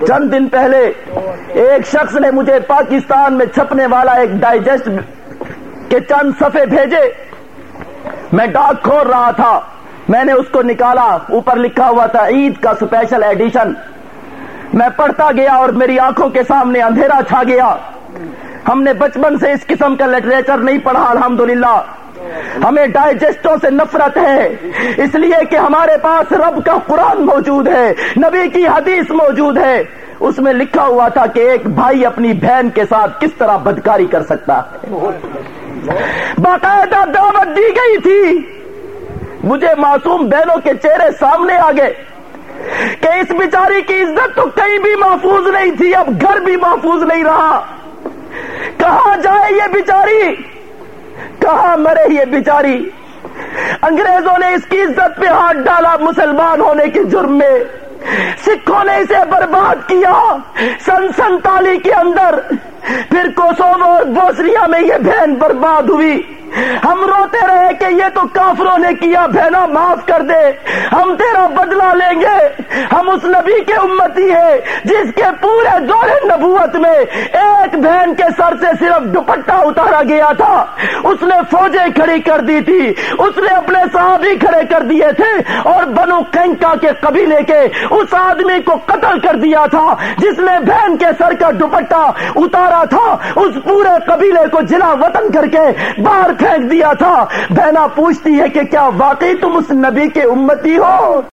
چند دن پہلے ایک شخص نے مجھے پاکستان میں چھپنے والا ایک ڈائجسٹ کے چند صفحے بھیجے۔ میں ڈاک کھول رہا تھا۔ میں نے اس کو نکالا۔ اوپر لکھا ہوا تھا، عید کا اسپیشل ایڈیشن میں پڑھتا گیا اور میری آنکھوں کے سامنے اندھیرا چھا گیا۔ ہم نے بچپن سے اس قسم کا لٹریچر نہیں پڑھا، الحمدللہ۔ ہمیں ڈائجسٹوں سے نفرت ہے۔ اس لیے کہ ہمارے پاس رب کا قرآن موجود ہے، نبی کی حدیث موجود ہے۔ اس میں لکھا ہوا تھا کہ ایک بھائی اپنی بہن کے ساتھ کس طرح بدکاری کر سکتا۔ ہے باقاعدہ دعوت دی گئی تھی۔ مجھے معصوم بہنوں کے چہرے سامنے آ گئے کہ اس بیچاری کی عزت تو کہیں بھی محفوظ نہیں تھی، اب گھر بھی محفوظ نہیں رہا۔ کہاں جائے یہ بیچاری؟ کہاں مرے یہ بیچاری؟ انگریزوں نے اس کی عزت پہ ہاتھ ڈالا مسلمان ہونے کے جرم میں سکھوں نے اسے برباد کیا سن سنتالی کے اندر۔ پھر کوسوو اور بوسریا میں یہ بہن برباد ہوئی۔ ہم روتے رہے کہ یہ تو کافروں نے کیا بہنا معاف کر دے۔ ہم تیرا بدلہ لیں گے۔ ہم اس نبی کے امتی ہیں جس کے پورے دور نبوت میں ایک بہن کے سر سے صرف دوپٹہ اتارا گیا تھا۔ اس نے فوجیں کھڑی کر دی تھی۔ اس نے اپنے صحابی کھڑے کر دیے تھے اور بنو کینکا کے قبیلے کے اس آدمی کو قتل کر دیا تھا جس نے بہن کے سر کا دوپٹہ اتارا تھا۔ اس پورے قبیلے کو جلا وطن کر کے باہر پھینک دیا تھا۔ بہنا پوچھتی ہے کہ کیا واقعی تم اس نبی کے امتی ہو؟